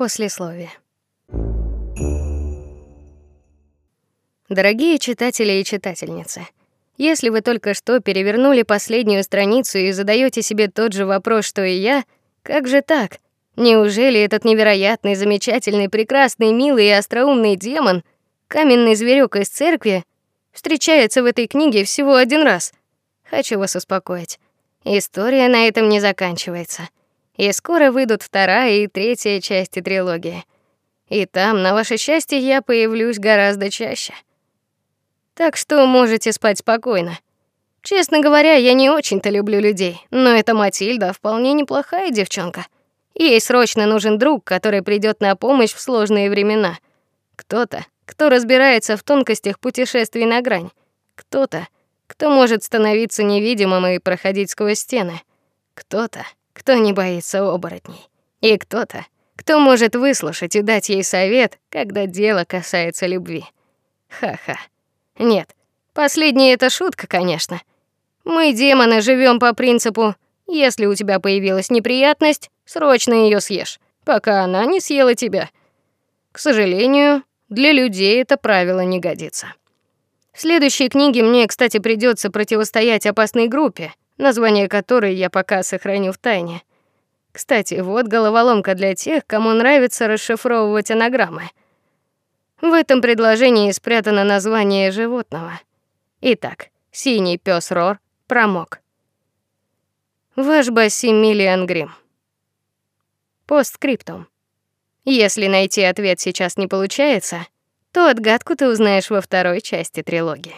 Послесловие. Дорогие читатели и читательницы, если вы только что перевернули последнюю страницу и задаете себе тот же вопрос, что и я, как же так? Неужели этот невероятный, замечательный, прекрасный, милый и остроумный демон, каменный зверек из церкви, встречается в этой книге всего один раз? Хочу вас успокоить. История на этом не заканчивается и скоро выйдут вторая и третья части трилогии. И там, на ваше счастье, я появлюсь гораздо чаще. Так что можете спать спокойно. Честно говоря, я не очень-то люблю людей, но эта Матильда вполне неплохая девчонка. Ей срочно нужен друг, который придёт на помощь в сложные времена. Кто-то, кто разбирается в тонкостях путешествий на грань. Кто-то, кто может становиться невидимым и проходить сквозь стены. Кто-то, кто не боится оборотней, и кто-то, кто может выслушать и дать ей совет, когда дело касается любви. Ха-ха. Нет, последнее это шутка, конечно. Мы, демоны, живем по принципу: если у тебя появилась неприятность, срочно ее съешь, пока она не съела тебя. К сожалению, для людей это правило не годится. В следующей книге мне, кстати, придется противостоять опасной группе, название которой я пока сохраню в тайне. Кстати, вот головоломка для тех, кому нравится расшифровывать анаграммы. В этом предложении спрятано название животного. Итак, синий пес Рор промок. Ваш Басимилиан Грим. Постскриптум. Если найти ответ сейчас не получается, то отгадку ты узнаешь во второй части трилогии.